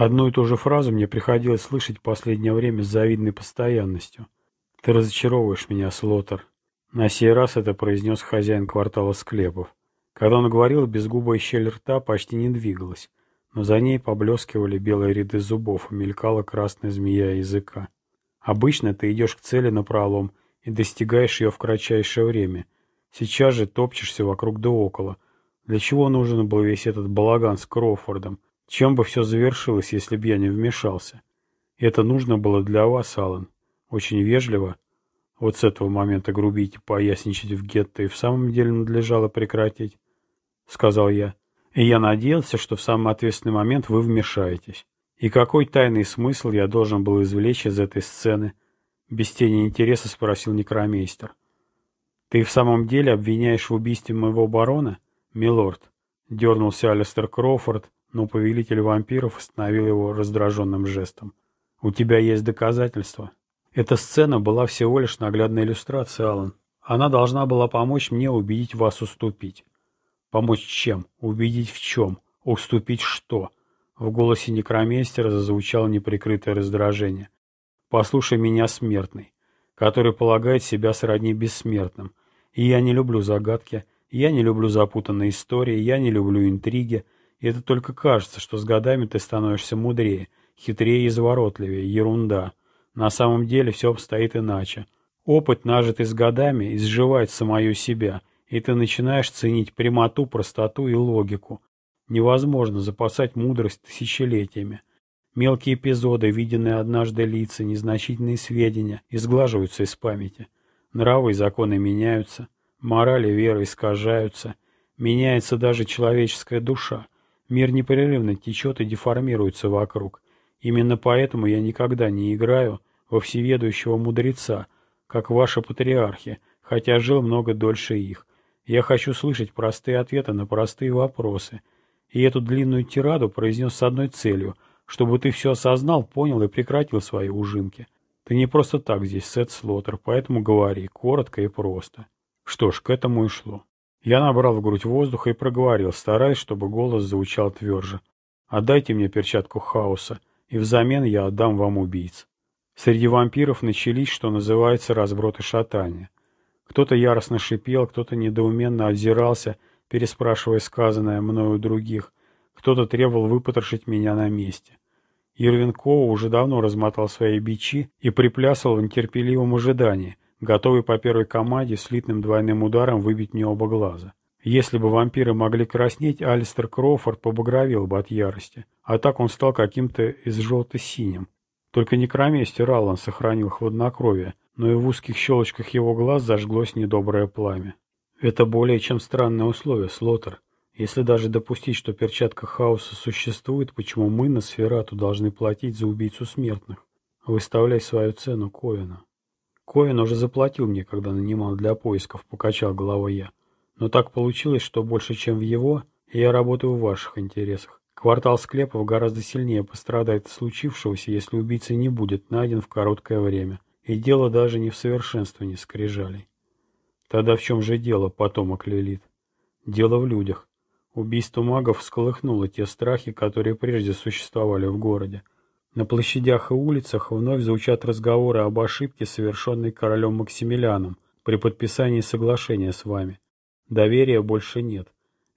Одну и ту же фразу мне приходилось слышать в последнее время с завидной постоянностью. «Ты разочаровываешь меня, Слотер». На сей раз это произнес хозяин квартала склепов. Когда он говорил, безгубая щель рта почти не двигалась, но за ней поблескивали белые ряды зубов и мелькала красная змея языка. Обычно ты идешь к цели напролом и достигаешь ее в кратчайшее время. Сейчас же топчешься вокруг да около. Для чего нужен был весь этот балаган с Кроуфордом? Чем бы все завершилось, если б я не вмешался? Это нужно было для вас, Аллан. Очень вежливо. Вот с этого момента грубить и поясничать в гетто и в самом деле надлежало прекратить, — сказал я. И я надеялся, что в самый ответственный момент вы вмешаетесь. И какой тайный смысл я должен был извлечь из этой сцены? Без тени интереса спросил некромейстер. Ты в самом деле обвиняешь в убийстве моего барона, милорд? Дернулся Алистер Кроуфорд, но повелитель вампиров остановил его раздраженным жестом. У тебя есть доказательства? Эта сцена была всего лишь наглядной иллюстрацией, Аллан. Она должна была помочь мне убедить вас уступить. Помочь чем? Убедить в чем? Уступить что? В голосе некромейстера зазвучало неприкрытое раздражение. «Послушай меня, смертный, который полагает себя сродни бессмертным. И я не люблю загадки, я не люблю запутанные истории, я не люблю интриги. И это только кажется, что с годами ты становишься мудрее, хитрее и изворотливее. Ерунда. На самом деле все обстоит иначе. Опыт, нажитый с годами, изживает самую себя, и ты начинаешь ценить прямоту, простоту и логику. Невозможно запасать мудрость тысячелетиями. Мелкие эпизоды, виденные однажды лица, незначительные сведения, изглаживаются из памяти. Нравы и законы меняются, морали и вера искажаются, меняется даже человеческая душа. Мир непрерывно течет и деформируется вокруг. Именно поэтому я никогда не играю во всеведущего мудреца, как ваши патриархи, хотя жил много дольше их. Я хочу слышать простые ответы на простые вопросы. И эту длинную тираду произнес с одной целью, чтобы ты все осознал, понял и прекратил свои ужимки. Ты не просто так здесь, Сет Слотер, поэтому говори, коротко и просто. Что ж, к этому и шло. Я набрал в грудь воздуха и проговорил, стараясь, чтобы голос звучал тверже. «Отдайте мне перчатку хаоса, и взамен я отдам вам убийц». Среди вампиров начались, что называется, разброты шатания. Кто-то яростно шипел, кто-то недоуменно озирался, переспрашивая сказанное мною других. Кто-то требовал выпотрошить меня на месте. Ирвин Коу уже давно размотал свои бичи и приплясывал в нетерпеливом ожидании, готовый по первой команде слитным двойным ударом выбить мне оба глаза. Если бы вампиры могли краснеть, Алистер Кроуфорд побагровел бы от ярости, а так он стал каким-то из желто-синим. Только некромейстер Аллан сохранил хладнокровие, но и в узких щелочках его глаз зажглось недоброе пламя. Это более чем странное условие, Слотер. Если даже допустить, что перчатка хаоса существует, почему мы на Сферату должны платить за убийцу смертных? Выставляй свою цену Коэна. Коэн уже заплатил мне, когда нанимал для поисков, покачал головой я. Но так получилось, что больше, чем в его, я работаю в ваших интересах. Квартал склепов гораздо сильнее пострадает от случившегося, если убийца не будет найден в короткое время. И дело даже не в совершенствовании скрижалей. Тогда в чем же дело, потомок Лилит? Дело в людях. Убийство магов всколыхнуло те страхи, которые прежде существовали в городе. На площадях и улицах вновь звучат разговоры об ошибке, совершенной королем Максимилианом при подписании соглашения с вами. Доверия больше нет.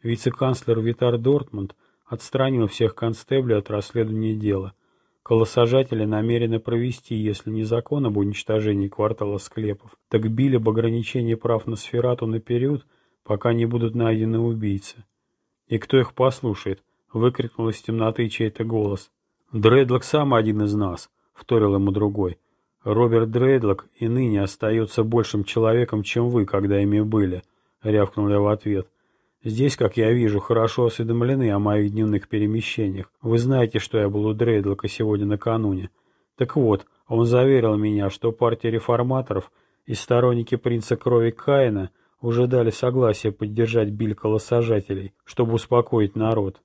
Вице-канцлер Витар Дортмунд отстранил всех констеблей от расследования дела – Колосажатели намерены провести, если не закон об уничтожении квартала склепов, так били об ограничении прав на сферату на период, пока не будут найдены убийцы. «И кто их послушает?» — выкрикнул из темноты чей-то голос. «Дрейдлок сам один из нас», — вторил ему другой. «Роберт Дрейдлок и ныне остается большим человеком, чем вы, когда ими были», — рявкнул я в ответ. Здесь, как я вижу, хорошо осведомлены о моих дневных перемещениях. Вы знаете, что я был у Дрейдлока сегодня накануне. Так вот, он заверил меня, что партия реформаторов и сторонники принца крови Каина уже дали согласие поддержать биль колосажателей, чтобы успокоить народ.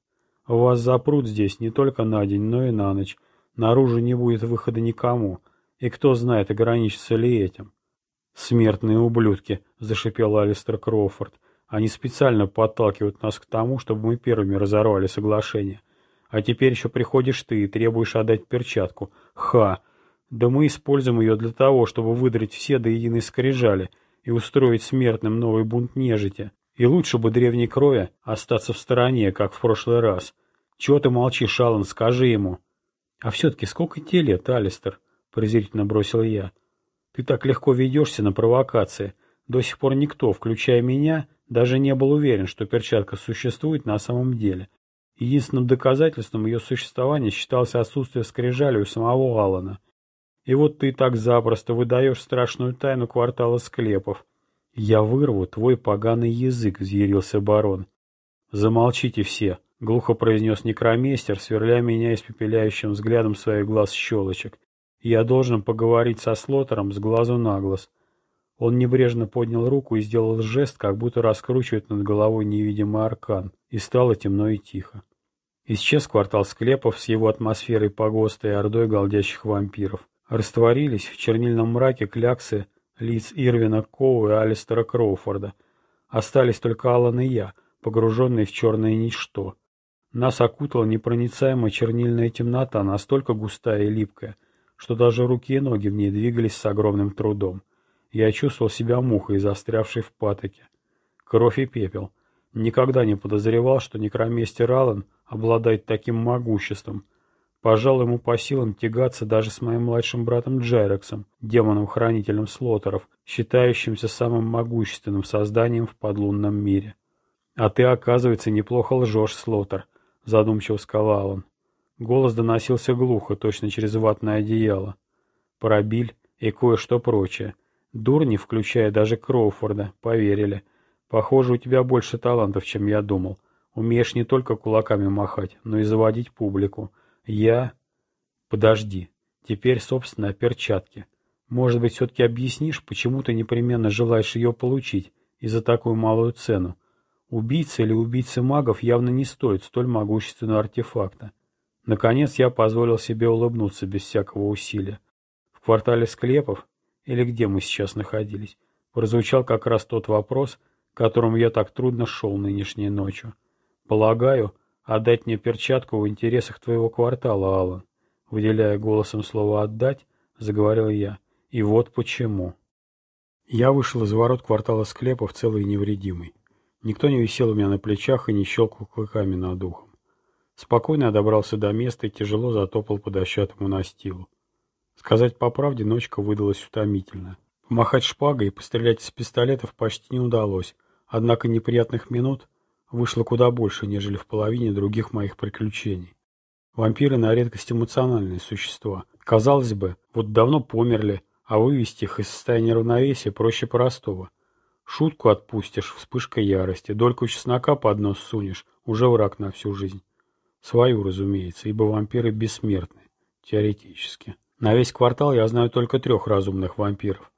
Вас запрут здесь не только на день, но и на ночь. Наружу не будет выхода никому. И кто знает, ограничится ли этим. «Смертные ублюдки!» — зашипел Алистер Кроуфорд. Они специально подталкивают нас к тому, чтобы мы первыми разорвали соглашение. А теперь еще приходишь ты и требуешь отдать перчатку. Ха! Да мы используем ее для того, чтобы выдрать все до единой скрижали и устроить смертным новый бунт нежити. И лучше бы древней кроя остаться в стороне, как в прошлый раз. Чего ты молчишь, Аллан, скажи ему. А все-таки сколько тебе лет, Алистер? Презрительно бросил я. Ты так легко ведешься на провокации. До сих пор никто, включая меня, даже не был уверен, что перчатка существует на самом деле. Единственным доказательством ее существования считалось отсутствие скрижали у самого Алана. И вот ты так запросто выдаешь страшную тайну квартала склепов. Я вырву твой поганый язык, взъярился барон. Замолчите все, глухо произнес некромейстер, сверля меня испепеляющим взглядом своих глаз щелочек. Я должен поговорить со Слотером с глазу на глаз. Он небрежно поднял руку и сделал жест, как будто раскручивает над головой невидимый аркан, и стало темно и тихо. Исчез квартал склепов с его атмосферой погоста и ордой голдящих вампиров. Растворились в чернильном мраке кляксы лиц Ирвина Коу и Алистера Кроуфорда. Остались только Аллан и я, погруженные в черное ничто. Нас окутала непроницаемая чернильная темнота, настолько густая и липкая, что даже руки и ноги в ней двигались с огромным трудом. Я чувствовал себя мухой, застрявшей в патоке. Кровь и пепел. Никогда не подозревал, что некроместер Аллан обладает таким могуществом — Пожалуй, ему по силам тягаться даже с моим младшим братом Джайрексом, демоном-хранителем слотеров, считающимся самым могущественным созданием в подлунном мире. «А ты, оказывается, неплохо лжешь, Слотер», — задумчиво сказал он. Голос доносился глухо, точно через ватное одеяло. Парабиль и кое-что прочее. Дурни, включая даже Кроуфорда, поверили. Похоже, у тебя больше талантов, чем я думал. Умеешь не только кулаками махать, но и заводить публику. Я... Подожди. Теперь, собственно, о перчатке. Может быть, все-таки объяснишь, почему ты непременно желаешь ее получить и за такую малую цену? Убийца или убийца магов явно не стоит столь могущественного артефакта. Наконец я позволил себе улыбнуться без всякого усилия. В квартале склепов, или где мы сейчас находились, прозвучал как раз тот вопрос, которому я так трудно шел нынешней ночью. Полагаю, Отдать мне перчатку в интересах твоего квартала, Аллан. Выделяя голосом слово «отдать», заговорил я. И вот почему. Я вышел из ворот квартала склепов целый и невредимый. Никто не висел у меня на плечах и не щелкал клыками над ухом. Спокойно добрался до места и тяжело затопал по дощатому настилу. Сказать по правде, ночка выдалась утомительная. Помахать шпагой и пострелять из пистолетов почти не удалось, однако неприятных минут вышло куда больше, нежели в половине других моих приключений. Вампиры на редкость эмоциональные существа. Казалось бы, вот давно померли, а вывести их из состояния равновесия проще простого. Шутку отпустишь, вспышка ярости, дольку чеснока под нос сунешь, уже враг на всю жизнь. Свою, разумеется, ибо вампиры бессмертны, теоретически. На весь квартал я знаю только трех разумных вампиров.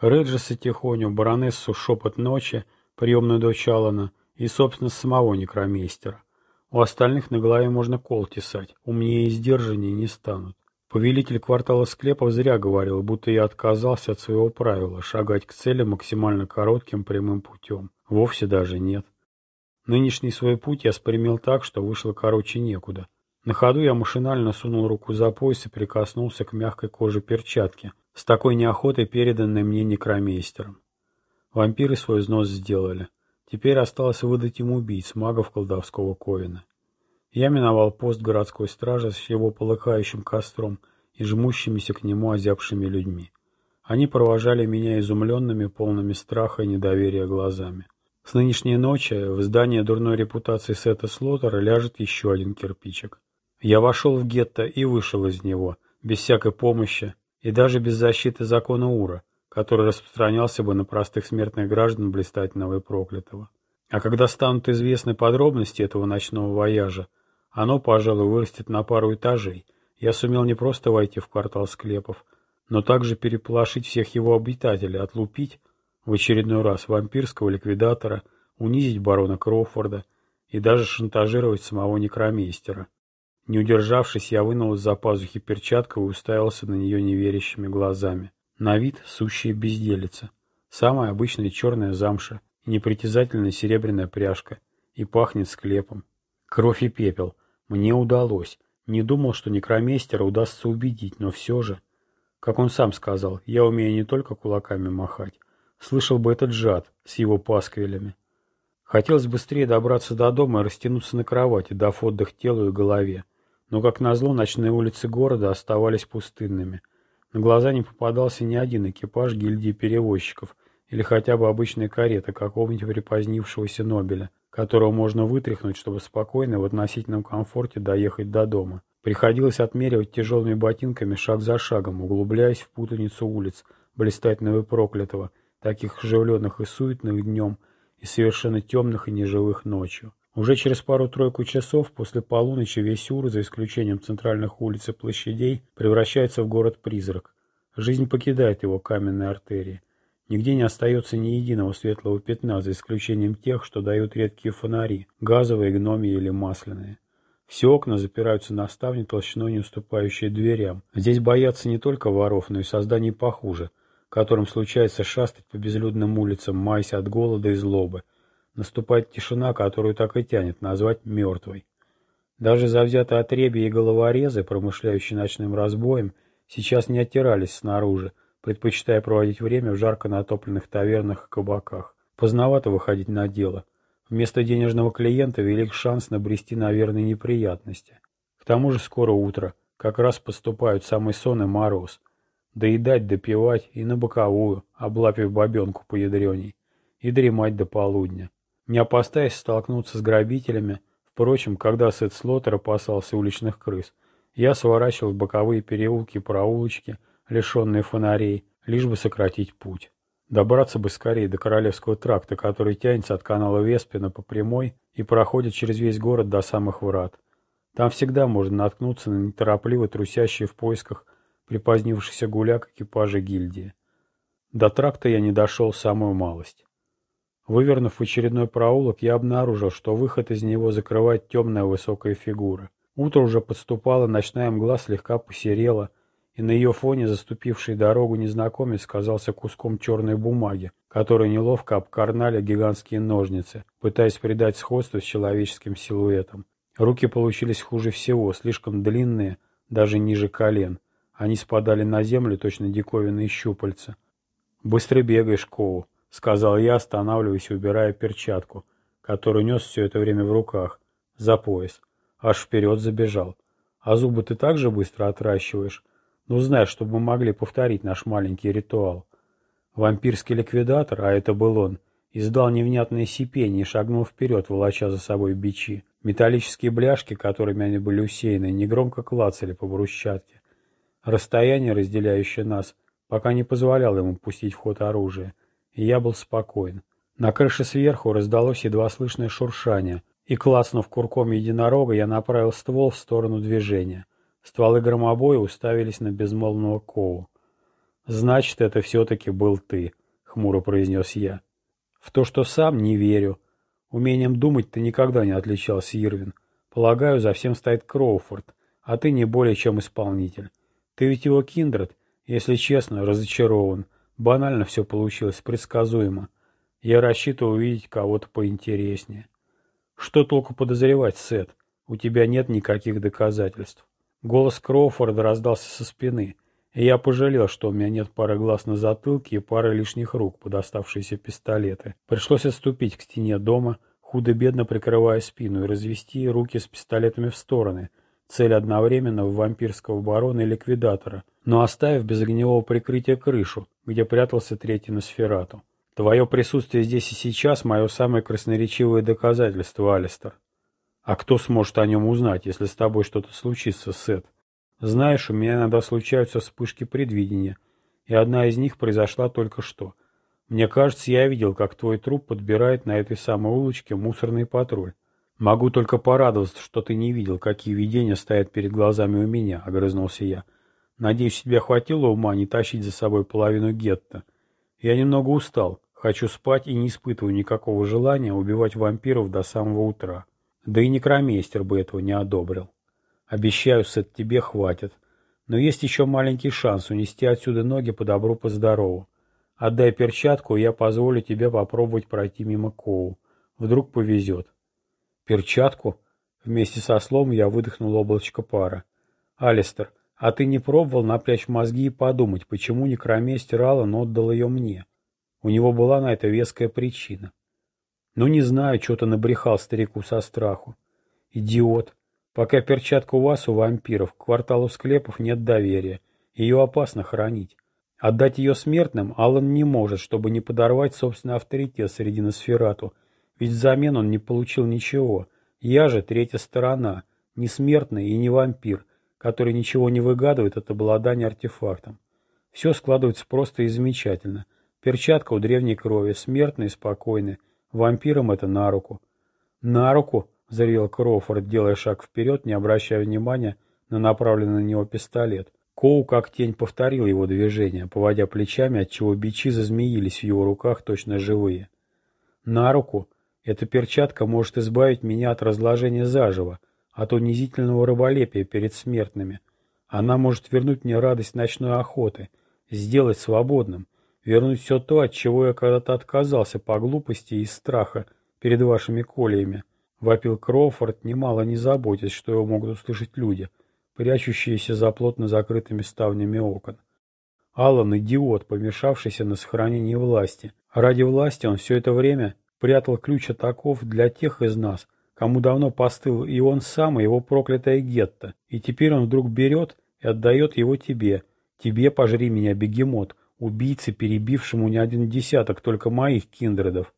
Реджеса Тихоню, баронессу Шепот Ночи, приемную дочь Алана и, собственно, самого некромейстера. У остальных на голове можно кол тесать, умнее и сдержаннее не станут. Повелитель квартала склепов зря говорил, будто я отказался от своего правила шагать к цели максимально коротким прямым путем. Вовсе даже нет. Нынешний свой путь я спрямил так, что вышло короче некуда. На ходу я машинально сунул руку за пояс и прикоснулся к мягкой коже перчатки, с такой неохотой переданной мне некромейстером. Вампиры свой взнос сделали. Теперь осталось выдать ему убийц, магов колдовского Ковина. Я миновал пост городской стражи с его полыхающим костром и жмущимися к нему озябшими людьми. Они провожали меня изумленными, полными страха и недоверия глазами. С нынешней ночи в здание дурной репутации Сета Слотера ляжет еще один кирпичик. Я вошел в гетто и вышел из него, без всякой помощи и даже без защиты закона Ура, который распространялся бы на простых смертных граждан блистательного и проклятого. А когда станут известны подробности этого ночного вояжа, оно, пожалуй, вырастет на пару этажей. Я сумел не просто войти в квартал склепов, но также переполошить всех его обитателей, отлупить в очередной раз вампирского ликвидатора, унизить барона Кроуфорда и даже шантажировать самого некромейстера. Не удержавшись, я вынул из-за пазухи перчатку и уставился на нее неверящими глазами. На вид сущая безделица. Самая обычная черная замша непритязательная серебряная пряжка. И пахнет склепом. Кровь и пепел. Мне удалось. Не думал, что некромейстера удастся убедить, но все же... Как он сам сказал, я умею не только кулаками махать. Слышал бы этот жад с его пасквилями. Хотелось быстрее добраться до дома и растянуться на кровати, дав отдых телу и голове. Но, как назло, ночные улицы города оставались пустынными. На глаза не попадался ни один экипаж гильдии перевозчиков или хотя бы обычная карета какого-нибудь припозднившегося Нобеля, которого можно вытряхнуть, чтобы спокойно в относительном комфорте доехать до дома. Приходилось отмеривать тяжелыми ботинками шаг за шагом, углубляясь в путаницу улиц, блистательного и проклятого, таких оживленных и суетных днем, и совершенно темных и неживых ночью. Уже через пару-тройку часов после полуночи весь Ур, за исключением центральных улиц и площадей, превращается в город-призрак. Жизнь покидает его каменные артерии. Нигде не остается ни единого светлого пятна, за исключением тех, что дают редкие фонари, газовые, гномии или масляные. Все окна запираются на ставни толщиной, не уступающие дверям. Здесь боятся не только воров, но и созданий похуже, которым случается шастать по безлюдным улицам, маясь от голода и злобы. Наступает тишина, которую так и тянет назвать мертвой. Даже завзятые отребья и головорезы, промышляющие ночным разбоем, сейчас не оттирались снаружи, предпочитая проводить время в жарко натопленных тавернах и кабаках. Поздновато выходить на дело. Вместо денежного клиента велик шанс набрести на верные неприятности. К тому же скоро утро, как раз поступают самый сон и мороз. Доедать, допивать и на боковую, облапив бабенку по ядреней, и дремать до полудня. Не опасаясь столкнуться с грабителями, впрочем, когда Сет Слоттер опасался уличных крыс, я сворачивал в боковые переулки и проулочки, лишенные фонарей, лишь бы сократить путь. Добраться бы скорее до Королевского тракта, который тянется от канала Веспина по прямой и проходит через весь город до самых врат. Там всегда можно наткнуться на неторопливо трусящие в поисках припозднившихся гуляк экипажа гильдии. До тракта я не дошел самую малость. Вывернув в очередной проулок, я обнаружил, что выход из него закрывает темная высокая фигура. Утро уже подступало, ночная мгла слегка посерела, и на ее фоне заступивший дорогу незнакомец казался куском черной бумаги, который неловко обкарнали гигантские ножницы, пытаясь придать сходство с человеческим силуэтом. Руки получились хуже всего, слишком длинные, даже ниже колен. Они спадали на землю, точно диковинные щупальца. «Быстро бегаешь, Коу», — сказал я, останавливаясь и убирая перчатку, которую нес все это время в руках, за пояс. Аж вперед забежал. «А зубы ты так же быстро отращиваешь?» Ну, знаешь, чтобы мы могли повторить наш маленький ритуал. Вампирский ликвидатор, а это был он, издал невнятное сипение и шагнул вперед, волоча за собой бичи. Металлические бляшки, которыми они были усеяны, негромко клацали по брусчатке. Расстояние, разделяющее нас, пока не позволяло ему пустить в ход оружие, и я был спокоен. На крыше сверху раздалось едва слышное шуршание, и, клацнув курком единорога, я направил ствол в сторону движения. Стволы громобоя уставились на безмолвного Коу. «Значит, это все-таки был ты», — хмуро произнес я. «В то, что сам, не верю. Умением думать ты никогда не отличался, Ирвин. Полагаю, за всем стоит Кроуфорд, а ты не более чем исполнитель. Ты ведь его киндред, если честно, разочарован. Банально все получилось, предсказуемо. Я рассчитывал увидеть кого-то поинтереснее. Что толку подозревать, Сет? У тебя нет никаких доказательств. Голос Кроуфорда раздался со спины, и я пожалел, что у меня нет пары глаз на затылке и пары лишних рук под оставшиеся пистолеты. Пришлось отступить к стене дома, худо-бедно прикрывая спину, и развести руки с пистолетами в стороны, цель одновременно в вампирского барона и ликвидатора, но оставив без огневого прикрытия крышу, где прятался третий Носферату. Твое присутствие здесь и сейчас – мое самое красноречивое доказательство, Алистер. А кто сможет о нем узнать, если с тобой что-то случится, Сет? Знаешь, у меня иногда случаются вспышки предвидения, и одна из них произошла только что. Мне кажется, я видел, как твой труп подбирает на этой самой улочке мусорный патруль. Могу только порадоваться, что ты не видел, какие видения стоят перед глазами у меня, — огрызнулся я. Надеюсь, тебе хватило ума не тащить за собой половину гетто. Я немного устал, хочу спать и не испытываю никакого желания убивать вампиров до самого утра. Да и некромейстер бы этого не одобрил. Обещаю, Сет, тебе хватит. Но есть еще маленький шанс унести отсюда ноги по добру, по здорову. Отдай перчатку, и я позволю тебе попробовать пройти мимо Коу. Вдруг повезет. Перчатку? Вместе со словом я выдохнул облачко пара. «Алистер, а ты не пробовал напрячь мозги и подумать, почему некроместер Аллан отдал ее мне? У него была на это веская причина. Ну, не знаю, что-то набрехал старику со страху. Идиот. Пока перчатка у вас, у вампиров, к кварталу склепов нет доверия. Ее опасно хранить. Отдать ее смертным Аллан не может, чтобы не подорвать собственный авторитет среди Носферату, ведь взамен он не получил ничего. Я же третья сторона, не смертный и не вампир, который ничего не выгадывает от обладания артефактом. Все складывается просто и. Перчатка у древней крови, смертный и спокойный. Вампирам это на руку. «На руку!» — заревел Кроуфорд, делая шаг вперед, не обращая внимания на направленный на него пистолет. Коу как тень повторил его движение, поводя плечами, отчего бичи зазмеились в его руках точно живые. «На руку! Эта перчатка может избавить меня от разложения заживо, от унизительного раболепия перед смертными. Она может вернуть мне радость ночной охоты, сделать свободным, вернуть все то, от чего я когда-то отказался по глупости и страха перед вашими колиями. Вопил Кроуфорд, немало не заботясь, что его могут услышать люди, прячущиеся за плотно закрытыми ставнями окон. Аллан – идиот, помешавшийся на сохранении власти. Ради власти он все это время прятал ключ от оков для тех из нас – кому давно постыл и он сам, и его проклятое гетто, и теперь он вдруг берет и отдает его тебе. Тебе пожри меня, бегемот, убийце, перебившему не один десяток только моих киндредов.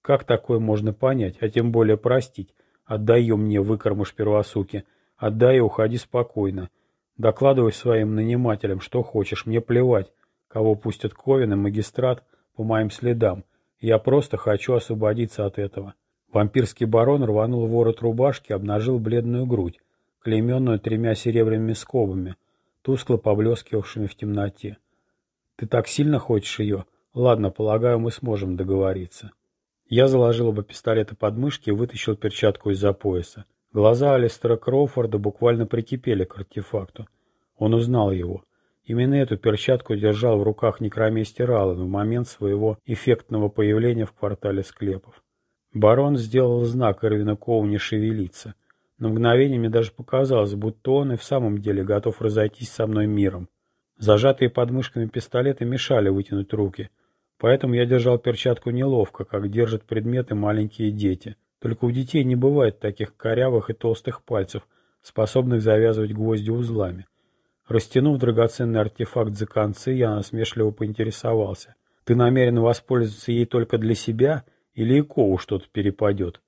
Как такое можно понять, а тем более простить? Отдай ее мне, выкормыш первосуки, отдай и уходи спокойно. Докладывай своим нанимателям, что хочешь, мне плевать, кого пустят Ковен и магистрат по моим следам. Я просто хочу освободиться от этого. Вампирский барон рванул ворот рубашки, обнажил бледную грудь, клейменную тремя серебряными скобами, тускло поблескивавшими в темноте. «Ты так сильно хочешь ее? Ладно, полагаю, мы сможем договориться». Я заложил оба пистолета под мышки и вытащил перчатку из-за пояса. Глаза Алистера Кроуфорда буквально прикипели к артефакту. Он узнал его. Именно эту перчатку держал в руках некромейстер Аллен в момент своего эффектного появления в квартале склепов. Барон сделал знак Эрвина Коу не шевелиться. На мгновение мне даже показалось, будто он и в самом деле готов разойтись со мной миром. Зажатые подмышками пистолеты мешали вытянуть руки, поэтому я держал перчатку неловко, как держат предметы маленькие дети. Только у детей не бывает таких корявых и толстых пальцев, способных завязывать гвозди узлами. Растянув драгоценный артефакт за концы, я насмешливо поинтересовался. «Ты намерен воспользоваться ей только для себя?» Или и что-то перепадет.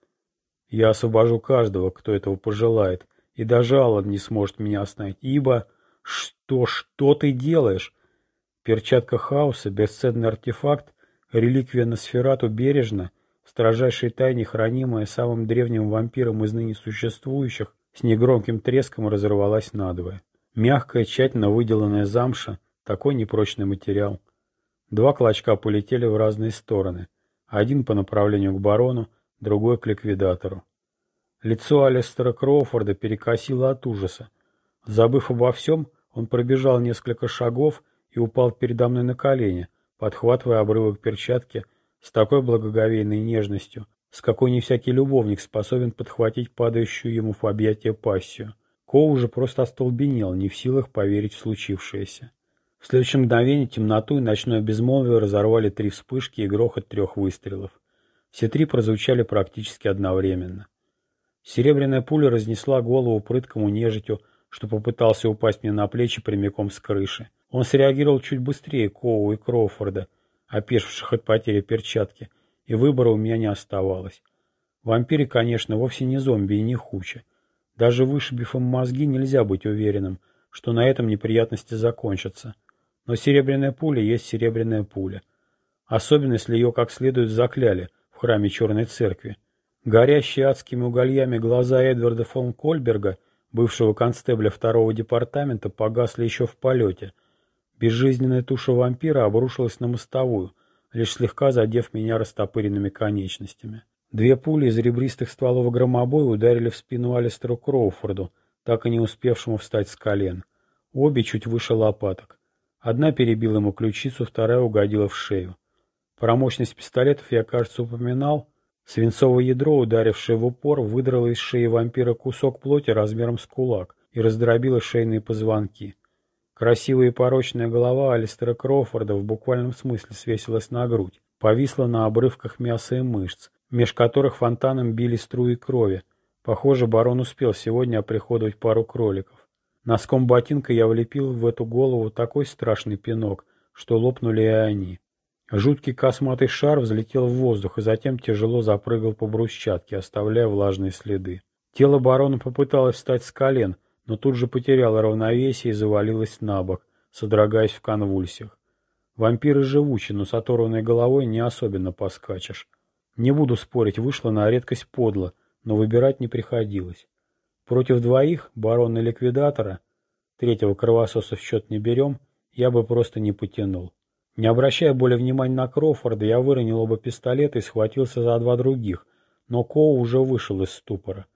Я освобожу каждого, кто этого пожелает, и даже Аллан не сможет меня остановить, ибо... Что, что ты делаешь? Перчатка хаоса, бесценный артефакт, реликвия Носферату бережно, в строжайшей тайне хранимая самым древним вампиром из ныне существующих, с негромким треском разорвалась надвое. Мягкая, тщательно выделанная замша, такой непрочный материал. Два клочка полетели в разные стороны. Один по направлению к барону, другой к ликвидатору. Лицо Алистера Кроуфорда перекосило от ужаса. Забыв обо всем, он пробежал несколько шагов и упал передо мной на колени, подхватывая обрывок перчатки с такой благоговейной нежностью, с какой не всякий любовник способен подхватить падающую ему в объятия пассию. Коу уже просто остолбенел, не в силах поверить в случившееся. В следующем мгновении темноту и ночное безмолвие разорвали три вспышки и грохот трех выстрелов. Все три прозвучали практически одновременно. Серебряная пуля разнесла голову прыткому нежитю, что попытался упасть мне на плечи прямиком с крыши. Он среагировал чуть быстрее Коу и Кроуфорда, опешивших от потери перчатки, и выбора у меня не оставалось. Вампиры, конечно, вовсе не зомби и не хуча. Даже вышибив им мозги, нельзя быть уверенным, что на этом неприятности закончатся. Но серебряная пуля есть серебряная пуля. Особенно, если ее как следует закляли в храме Черной Церкви. Горящие адскими угольями глаза Эдварда фон Кольберга, бывшего констебля второго департамента, погасли еще в полете. Безжизненная туша вампира обрушилась на мостовую, лишь слегка задев меня растопыренными конечностями. Две пули из ребристых стволов громобоя ударили в спину Алистеру Кроуфорду, так и не успевшему встать с колен. Обе чуть выше лопаток. Одна перебила ему ключицу, вторая угодила в шею. Про мощность пистолетов я, кажется, упоминал. Свинцовое ядро, ударившее в упор, выдрало из шеи вампира кусок плоти размером с кулак и раздробило шейные позвонки. Красивая и порочная голова Алистера Кроуфорда в буквальном смысле свесилась на грудь, повисла на обрывках мяса и мышц, меж которых фонтаном били струи крови. Похоже, барон успел сегодня оприходовать пару кроликов. Носком ботинка я влепил в эту голову такой страшный пинок, что лопнули и они. Жуткий косматый шар взлетел в воздух и затем тяжело запрыгал по брусчатке, оставляя влажные следы. Тело барона попыталось встать с колен, но тут же потеряло равновесие и завалилось на бок, содрогаясь в конвульсиях. Вампиры живучи, но с оторванной головой не особенно поскачешь. Не буду спорить, вышло на редкость подло, но выбирать не приходилось. Против двоих, барона ликвидатора, третьего кровососа в счет не берем, я бы просто не потянул. Не обращая более внимания на Кроуфорда, я выронил оба пистолета и схватился за два других, но Коу уже вышел из ступора.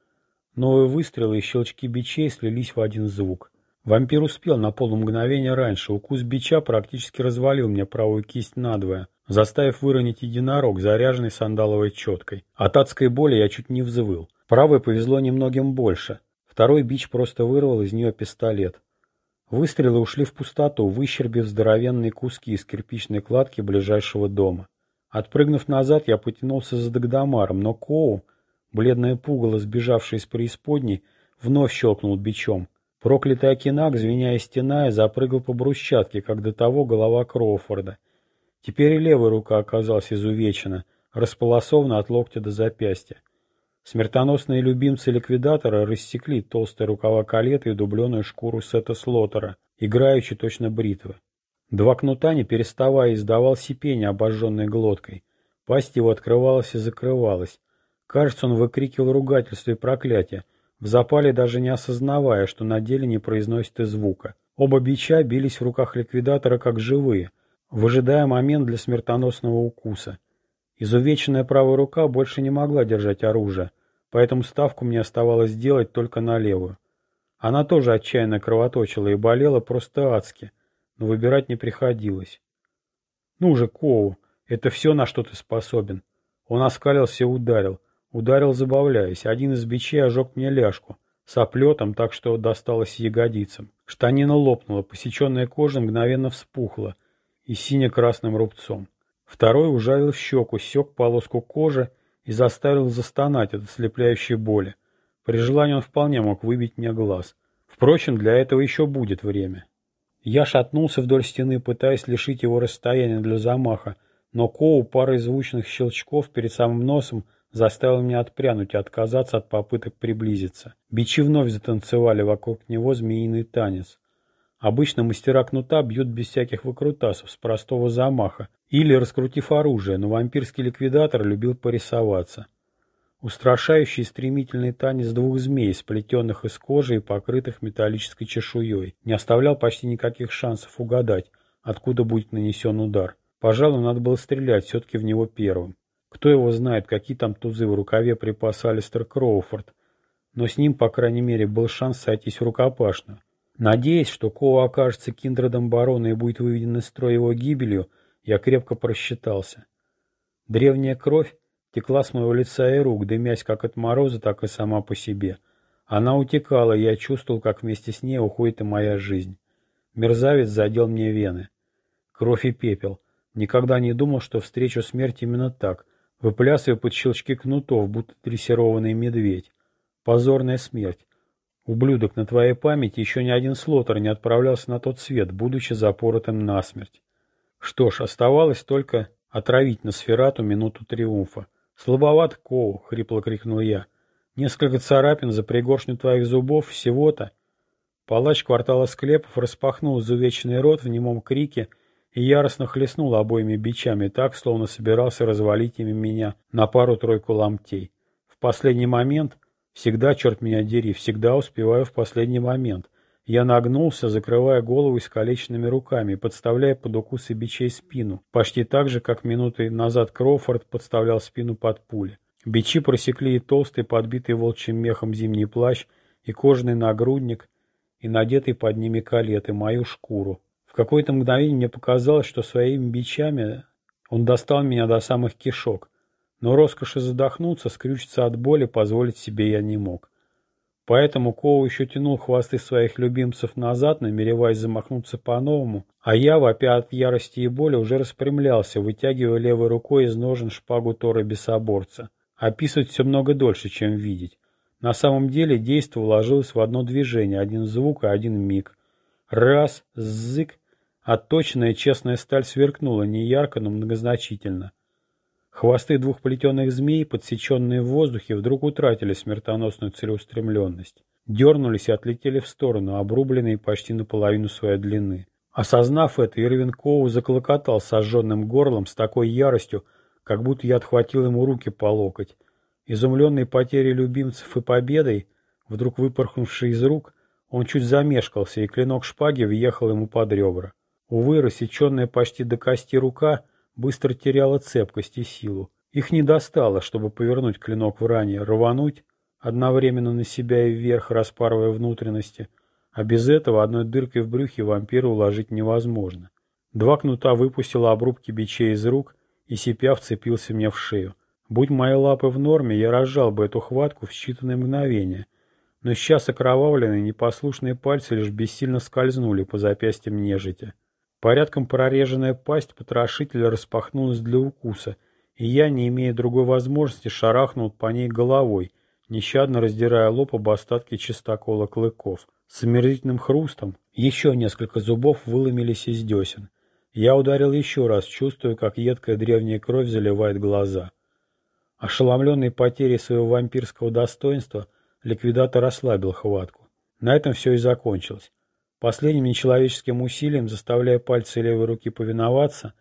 Новые выстрелы и щелчки бичей слились в один звук. Вампир успел на полумгновение раньше. Укус бича практически развалил мне правую кисть надвое, заставив выронить единорог, заряженный сандаловой четкой. От адской боли я чуть не взвыл. Правой повезло немногим больше. Второй бич просто вырвал из нее пистолет. Выстрелы ушли в пустоту, выщербив здоровенные куски из кирпичной кладки ближайшего дома. Отпрыгнув назад, я потянулся за Дагдамаром, но Коу, бледное пугало, сбежавшее из преисподней, вновь щелкнул бичом. Проклятый Акинак, звеня и стеная, запрыгал по брусчатке, как до того голова Кроуфорда. Теперь и левая рука оказалась изувечена, располосована от локтя до запястья. Смертоносные любимцы ликвидатора рассекли толстые рукава калеты и дубленую шкуру Сета Слотера, играючи точно бритвы. Два кнута, не переставая, издавал сипение, обожженной глоткой. Пасть его открывалась и закрывалась. Кажется, он выкрикивал ругательство и проклятие, в запале даже не осознавая, что на деле не произносит и звука. Оба бича бились в руках ликвидатора как живые, выжидая момент для смертоносного укуса. Изувеченная правая рука больше не могла держать оружие, поэтому ставку мне оставалось делать только на левую. Она тоже отчаянно кровоточила и болела просто адски, но выбирать не приходилось. «Ну же, Коу, это все, на что ты способен». Он оскалился и ударил. Ударил, забавляясь. Один из бичей ожег мне ляжку. С оплетом, так что досталось ягодицам. Штанина лопнула, посеченная кожа мгновенно вспухла и сине-красным рубцом. Второй ужалил в щеку, сек полоску кожи и заставил застонать от ослепляющей боли. При желании он вполне мог выбить мне глаз. Впрочем, для этого еще будет время. Я шатнулся вдоль стены, пытаясь лишить его расстояния для замаха, но Коу парой звучных щелчков перед самым носом заставил меня отпрянуть и отказаться от попыток приблизиться. Бичи вновь затанцевали вокруг него змеиный танец. Обычно мастера кнута бьют без всяких выкрутасов, с простого замаха, или раскрутив оружие, но вампирский ликвидатор любил порисоваться. Устрашающий стремительный танец двух змей, сплетенных из кожи и покрытых металлической чешуей, не оставлял почти никаких шансов угадать, откуда будет нанесен удар. Пожалуй, надо было стрелять все-таки в него первым. Кто его знает, какие там тузы в рукаве припас Алистер Кроуфорд, но с ним, по крайней мере, был шанс сойтись в рукопашную. Надеясь, что Коу окажется киндредом барона и будет выведен из строя его гибелью, я крепко просчитался. Древняя кровь текла с моего лица и рук, дымясь как от мороза, так и сама по себе. Она утекала, и я чувствовал, как вместе с ней уходит и моя жизнь. Мерзавец задел мне вены. Кровь и пепел. Никогда не думал, что встречу смерть именно так, выплясывая под щелчки кнутов, будто дрессированный медведь. Позорная смерть. Ублюдок, на твоей памяти еще ни один слотер не отправлялся на тот свет, будучи запоротым насмерть. Что ж, оставалось только отравить на сферату минуту триумфа. «Слабоват, Коу!» — хрипло крикнул я. «Несколько царапин за пригоршню твоих зубов всего-то!» Палач квартала склепов распахнул изувеченный рот в немом крике и яростно хлестнул обоими бичами так, словно собирался развалить ими меня на пару-тройку ломтей. В последний момент Всегда, черт меня дери, всегда успеваю в последний момент. Я нагнулся, закрывая голову искалеченными руками, подставляя под укусы бичей спину, почти так же, как минуты назад Кроуфорд подставлял спину под пули. Бичи просекли и толстый, подбитый волчьим мехом зимний плащ, и кожаный нагрудник, и надетый под ними калет, и мою шкуру. В какое-то мгновение мне показалось, что своими бичами он достал меня до самых кишок. Но роскоши задохнуться, скрючиться от боли позволить себе я не мог. Поэтому Коу еще тянул хвосты своих любимцев назад, намереваясь замахнуться по-новому, а я, вопя от ярости и боли, уже распрямлялся, вытягивая левой рукой из ножен шпагу Тора Бесоборца. Описывать все много дольше, чем видеть. На самом деле действо уложилось в одно движение, один звук и один миг. Раз, зык, отточенная честная сталь сверкнула не ярко, но многозначительно. Хвосты двух плетеных змей, подсеченные в воздухе, вдруг утратили смертоносную целеустремленность. Дернулись и отлетели в сторону, обрубленные почти наполовину своей длины. Осознав это, Ирвин Коу заклокотал сожженным горлом с такой яростью, как будто я отхватил ему руки по локоть. Изумленный потерей любимцев и победой, вдруг выпорхнувший из рук, он чуть замешкался, и клинок шпаги въехал ему под ребра. Увы, рассеченная почти до кости рука — быстро теряла цепкость и силу. Их не достало, чтобы повернуть клинок в ране, рвануть, одновременно на себя и вверх, распарывая внутренности, а без этого одной дыркой в брюхе вампира уложить невозможно. Два кнута выпустила обрубки бичей из рук и сипя вцепился мне в шею. Будь мои лапы в норме, я разжал бы эту хватку в считанные мгновения. Но сейчас окровавленные непослушные пальцы лишь бессильно скользнули по запястьям нежити. Порядком прореженная пасть потрошителя распахнулась для укуса, и я, не имея другой возможности, шарахнул по ней головой, нещадно раздирая лоб об остатки чистокола клыков. С омерзительным хрустом еще несколько зубов выломились из десен. Я ударил еще раз, чувствуя, как едкая древняя кровь заливает глаза. Ошеломленный потерей своего вампирского достоинства, ликвидатор ослабил хватку. На этом все и закончилось. Последним нечеловеческим усилием, заставляя пальцы левой руки повиноваться,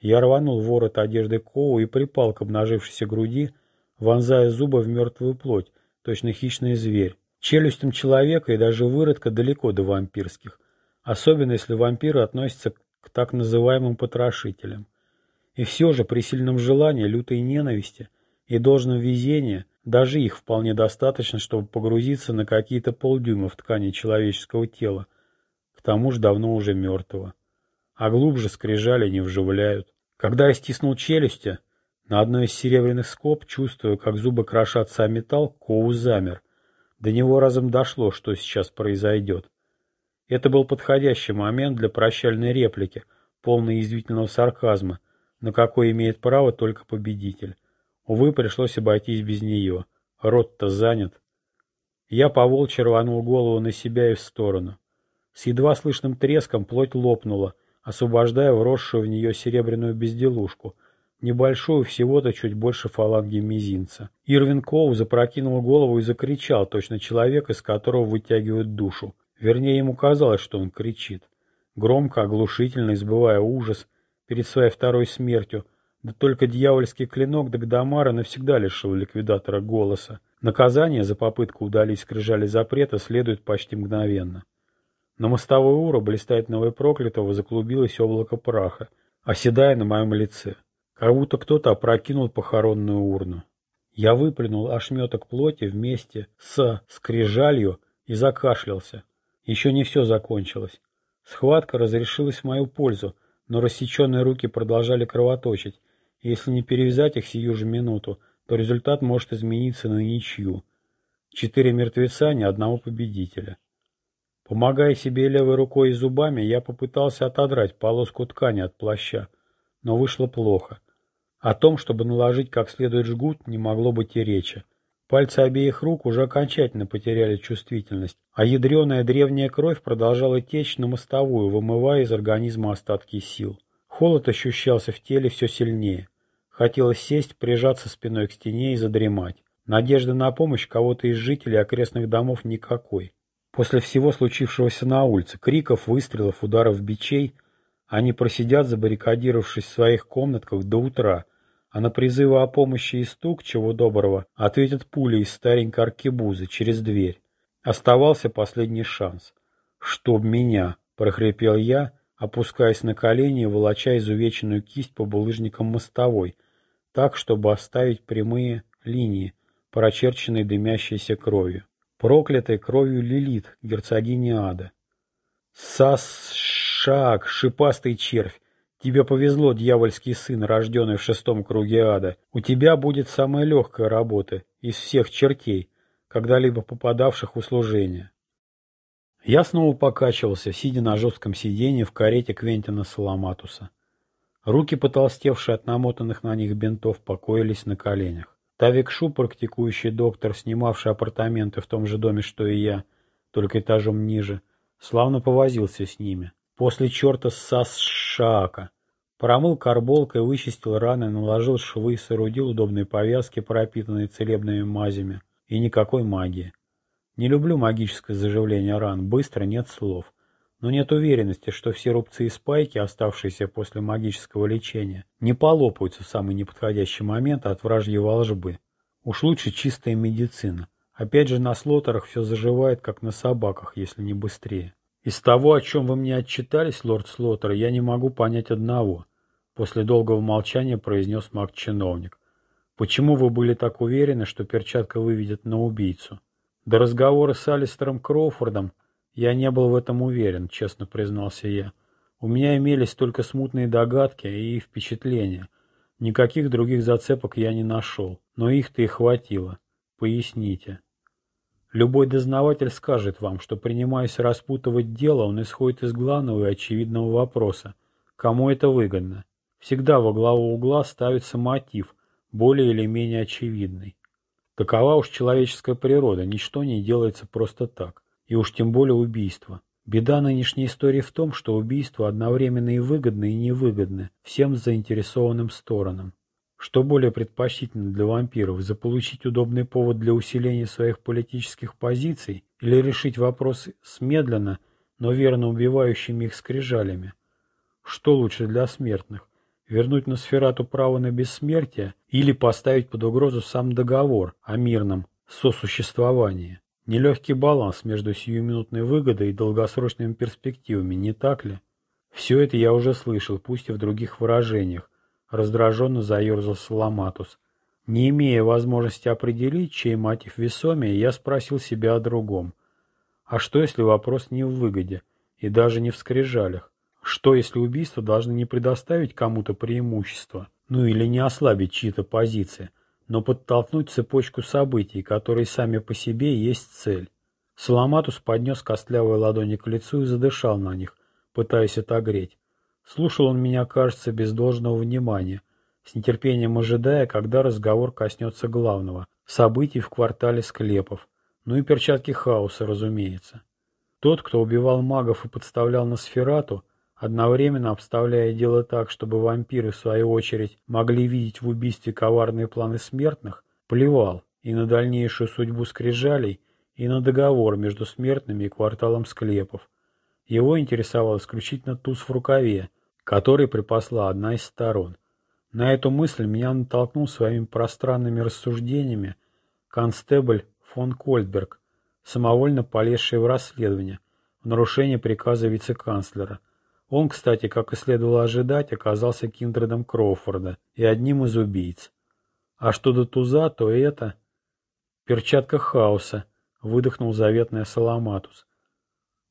я рванул ворот одежды Коу и припал к обнажившейся груди, вонзая зубы в мертвую плоть, точно хищный зверь. Челюстям человека и даже выродка далеко до вампирских, особенно если вампиры относятся к так называемым потрошителям. И все же при сильном желании, лютой ненависти и должном везении, даже их вполне достаточно, чтобы погрузиться на какие-то полдюйма в ткани человеческого тела, тому же давно уже мертвого. А глубже скрижали не вживляют. Когда я стиснул челюсти, на одной из серебряных скоб, чувствуя, как зубы крошатся о металл, Коу замер. До него разом дошло, что сейчас произойдет. Это был подходящий момент для прощальной реплики, полной язвительного сарказма, на какой имеет право только победитель. Увы, пришлось обойтись без нее. Рот-то занят. Я поволчьи рванул голову на себя и в сторону. С едва слышным треском плоть лопнула, освобождая вросшую в нее серебряную безделушку, небольшую, всего-то чуть больше фаланги мизинца. Ирвин Коу запрокинул голову и закричал, точно человек, из которого вытягивают душу. Вернее, ему казалось, что он кричит. Громко, оглушительно, избывая ужас перед своей второй смертью, да только дьявольский клинок Дагдамара навсегда лишил ликвидатора голоса. Наказание за попытку удалить скрижали запрета следует почти мгновенно. На мостовой ура блистательного и проклятого заклубилось облако праха, оседая на моем лице, как будто кто-то опрокинул похоронную урну. Я выплюнул ошметок плоти вместе с скрижалью и закашлялся. Еще не все закончилось. Схватка разрешилась в мою пользу, но рассеченные руки продолжали кровоточить, если не перевязать их сию же минуту, то результат может измениться на ничью. Четыре мертвеца, ни одного победителя. Помогая себе левой рукой и зубами, я попытался отодрать полоску ткани от плаща, но вышло плохо. О том, чтобы наложить как следует жгут, не могло быть и речи. Пальцы обеих рук уже окончательно потеряли чувствительность, а ядреная древняя кровь продолжала течь на мостовую, вымывая из организма остатки сил. Холод ощущался в теле все сильнее. Хотелось сесть, прижаться спиной к стене и задремать. Надежды на помощь кого-то из жителей окрестных домов никакой. После всего случившегося на улице, криков, выстрелов, ударов бичей, они просидят, забаррикадировавшись в своих комнатках до утра, а на призывы о помощи и стук, чего доброго, ответят пули из старенькой аркебузы через дверь. Оставался последний шанс. «Чтоб меня!» — прохрипел я, опускаясь на колени и волоча изувеченную кисть по булыжникам мостовой, так, чтобы оставить прямые линии, прочерченные дымящейся кровью проклятой кровью Лилит, герцогини ада. Сас-шаг, шипастый червь, Тебе повезло, дьявольский сын, рожденный в шестом круге ада. У тебя будет самая легкая работа из всех чертей, когда-либо попадавших в услужение. Я снова покачивался, сидя на жестком сиденье в карете Квентина Саламатуса. Руки, потолстевшие от намотанных на них бинтов, покоились на коленях. Тавик Шу, практикующий доктор, снимавший апартаменты в том же доме, что и я, только этажом ниже, славно повозился с ними. После черта Сас-Шаака. Промыл карболкой, вычистил раны, наложил швы, соорудил удобные повязки, пропитанные целебными мазями. И никакой магии. Не люблю магическое заживление ран, быстро нет слов. Но нет уверенности, что все рубцы и спайки, оставшиеся после магического лечения, не полопаются в самый неподходящий момент от вражьей волжбы. Уж лучше чистая медицина. Опять же, на слотерах все заживает, как на собаках, если не быстрее. Из того, о чем вы мне отчитались, лорд Слоттер, я не могу понять одного. После долгого молчания произнес маг-чиновник. Почему вы были так уверены, что перчатка выведет на убийцу? До разговора с Алистером Кроуфордом я не был в этом уверен, честно признался я. У меня имелись только смутные догадки и впечатления. Никаких других зацепок я не нашел, но их-то и хватило. Поясните. Любой дознаватель скажет вам, что, принимаясь распутывать дело, он исходит из главного и очевидного вопроса. Кому это выгодно? Всегда во главу угла ставится мотив, более или менее очевидный. Такова уж человеческая природа, ничто не делается просто так. И уж тем более убийство. Беда нынешней истории в том, что убийство одновременно и выгодно, и невыгодно всем заинтересованным сторонам. Что более предпочтительно для вампиров – заполучить удобный повод для усиления своих политических позиций или решить вопрос с медленно, но верно убивающими их скрижалями? Что лучше для смертных? Вернуть на сферату право на бессмертие или поставить под угрозу сам договор о мирном сосуществовании? Нелегкий баланс между сиюминутной выгодой и долгосрочными перспективами, не так ли? Все это я уже слышал, пусть и в других выражениях, Раздраженно заерзал Саламатус. Не имея возможности определить, чей мотив весомее, я спросил себя о другом. А что, если вопрос не в выгоде и даже не в скрижалях? Что, если убийство должны не предоставить кому-то преимущество, ну или не ослабить чьи-то позиции, но подтолкнуть цепочку событий, которые сами по себе есть цель? Саламатус поднес костлявые ладони к лицу и задышал на них, пытаясь отогреть. Слушал он меня, кажется, без должного внимания, с нетерпением ожидая, когда разговор коснется главного – событий в квартале склепов. Ну и перчатки хаоса, разумеется. Тот, кто убивал магов и подставлял на сферату, одновременно обставляя дело так, чтобы вампиры, в свою очередь, могли видеть в убийстве коварные планы смертных, плевал и на дальнейшую судьбу скрижалей, и на договор между смертными и кварталом склепов. Его интересовал исключительно туз в рукаве, который припасла одна из сторон. На эту мысль меня натолкнул своими пространными рассуждениями констебль фон Кольдберг, самовольно полезший в расследование, в нарушение приказа вице-канцлера. Он, кстати, как и следовало ожидать, оказался Киндредом Кроуфорда и одним из убийц. А что до туза, то это... Перчатка хаоса, выдохнул заветная Саламатус.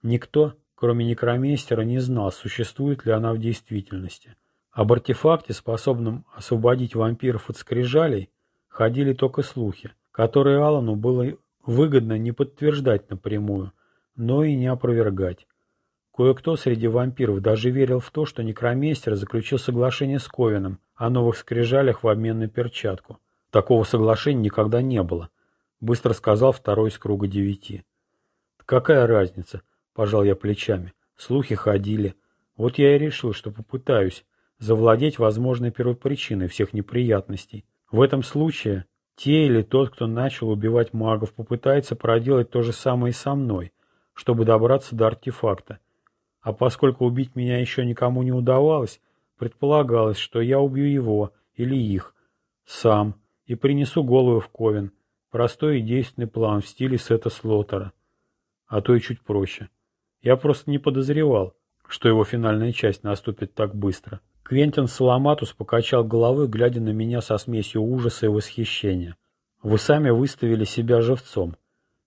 Никто, кроме некромейстера, не знал, существует ли она в действительности. Об артефакте, способном освободить вампиров от скрижалей, ходили только слухи, которые Алану было выгодно не подтверждать напрямую, но и не опровергать. Кое-кто среди вампиров даже верил в то, что некромейстер заключил соглашение с Ковином о новых скрижалях в обмен на перчатку. Такого соглашения никогда не было, быстро сказал второй из круга девяти. Какая разница? Пожал я плечами. Слухи ходили. Вот я и решил, что попытаюсь завладеть возможной первопричиной всех неприятностей. В этом случае те или тот, кто начал убивать магов, попытается проделать то же самое и со мной, чтобы добраться до артефакта. А поскольку убить меня еще никому не удавалось, предполагалось, что я убью его или их сам и принесу голову в Ковен. Простой и действенный план в стиле Сета Слотера. А то и чуть проще. Я просто не подозревал, что его финальная часть наступит так быстро. Квентин Саламатус покачал головой, глядя на меня со смесью ужаса и восхищения. Вы сами выставили себя живцом,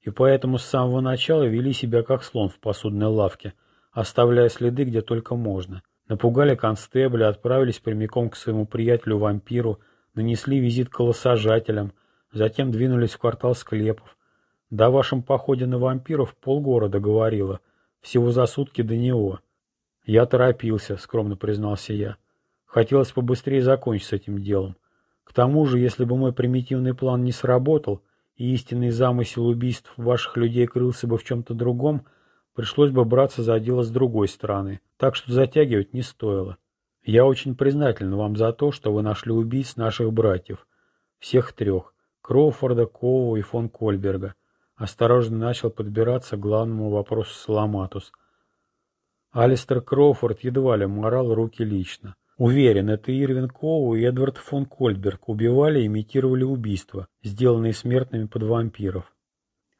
и поэтому с самого начала вели себя как слон в посудной лавке, оставляя следы где только можно. Напугали констебля, отправились прямиком к своему приятелю-вампиру, нанесли визит колосажателям, затем двинулись в квартал склепов. До вашем походе на вампиров полгорода говорила, всего за сутки до него. Я торопился, скромно признался я. Хотелось побыстрее закончить с этим делом. К тому же, если бы мой примитивный план не сработал, и истинный замысел убийств ваших людей крылся бы в чем-то другом, пришлось бы браться за дело с другой стороны, так что затягивать не стоило. Я очень признателен вам за то, что вы нашли убийц наших братьев, всех трех, Кроуфорда, Коу и фон Кольберга. Осторожно начал подбираться к главному вопросу Саламатус. Алистер Кроуфорд едва ли морал руки лично. Уверен, это Ирвин Коу и Эдвард фон Кольберг убивали и имитировали убийства, сделанные смертными под вампиров.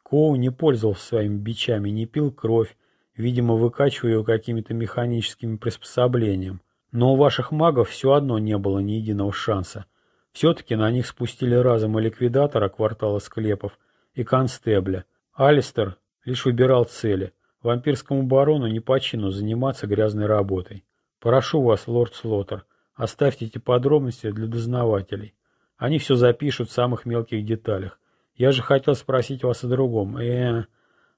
Коу не пользовался своими бичами, не пил кровь, видимо, выкачивая ее какими-то механическими приспособлениями. Но у ваших магов все одно не было ни единого шанса. Все-таки на них спустили разом и ликвидатора квартала склепов, и констебля. Алистер лишь выбирал цели. Вампирскому барону не по чину заниматься грязной работой. Прошу вас, лорд Слоттер, оставьте эти подробности для дознавателей. Они все запишут в самых мелких деталях. Я же хотел спросить вас о другом. Э,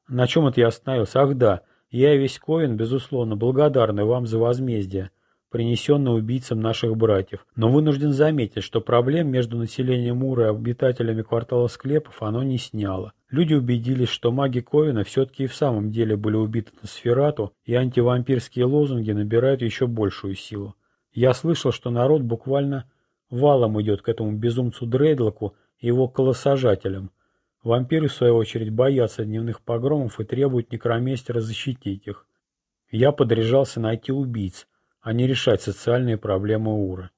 на чем это я остановился? Ах да, я весь Ковен, безусловно, благодарны вам за возмездие, принесенное убийцам наших братьев. Но вынужден заметить, что проблем между населением Ура и обитателями квартала склепов оно не сняло. Люди убедились, что маги Ковина все-таки и в самом деле были убиты на сферату, и антивампирские лозунги набирают еще большую силу. Я слышал, что народ буквально валом идет к этому безумцу Дрейдлоку его колосажателям. Вампиры, в свою очередь, боятся дневных погромов и требуют некромейстера защитить их. Я подряжался найти убийц, а не решать социальные проблемы Уры.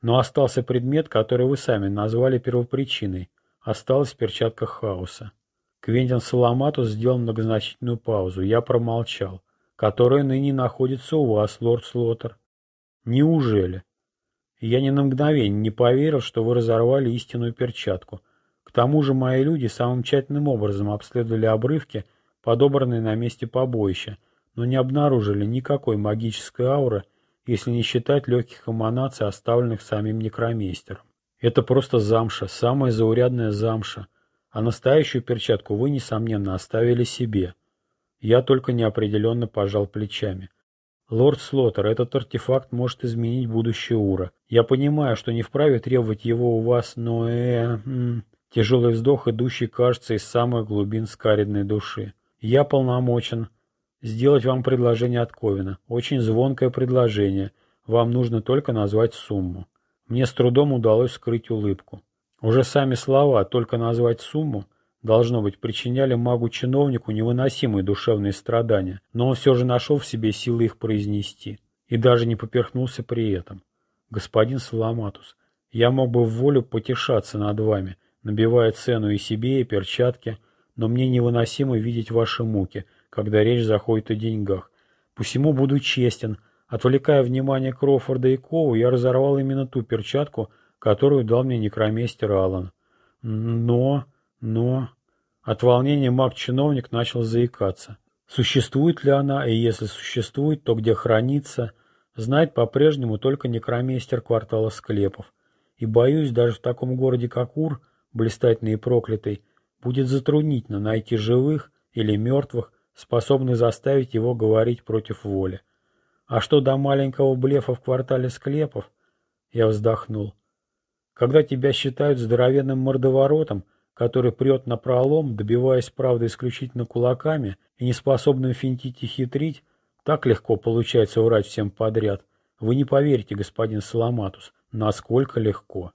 Но остался предмет, который вы сами назвали первопричиной – осталась в перчатках хаоса. Квентин Саламатус сделал многозначительную паузу. Я промолчал. Которая ныне находится у вас, лорд Слоттер. Неужели? Я ни на мгновение не поверил, что вы разорвали истинную перчатку. К тому же мои люди самым тщательным образом обследовали обрывки, подобранные на месте побоища, но не обнаружили никакой магической ауры, если не считать легких эманаций, оставленных самим некромейстером. Это просто замша, самая заурядная замша. А настоящую перчатку вы, несомненно, оставили себе. Я только неопределенно пожал плечами. Лорд Слоттер, этот артефакт может изменить будущее Ура. Я понимаю, что не вправе требовать его у вас, но... Э, м, тяжелый вздох, идущий, кажется, из самых глубин скаридной души. Я полномочен сделать вам предложение от Ковина. Очень звонкое предложение. Вам нужно только назвать сумму. Мне с трудом удалось скрыть улыбку. Уже сами слова, только назвать сумму, должно быть, причиняли магу-чиновнику невыносимые душевные страдания, но он все же нашел в себе силы их произнести. И даже не поперхнулся при этом. Господин Саламатус, я мог бы в волю потешаться над вами, набивая цену и себе, и перчатке, но мне невыносимо видеть ваши муки, когда речь заходит о деньгах. Посему буду честен – Отвлекая внимание Кроуфорда и Коу, я разорвал именно ту перчатку, которую дал мне некромейстер Аллан. Но, но... От волнения маг-чиновник начал заикаться. Существует ли она, и если существует, то где хранится, знает по-прежнему только некромейстер квартала склепов. И боюсь, даже в таком городе, как Ур, блистательный и проклятый, будет затруднительно найти живых или мертвых, способных заставить его говорить против воли. А что до маленького блефа в квартале склепов? Я вздохнул. Когда тебя считают здоровенным мордоворотом, который прет на пролом, добиваясь правды исключительно кулаками и неспособным финтить и хитрить, так легко получается врать всем подряд. Вы не поверите, господин Соломатус, насколько легко.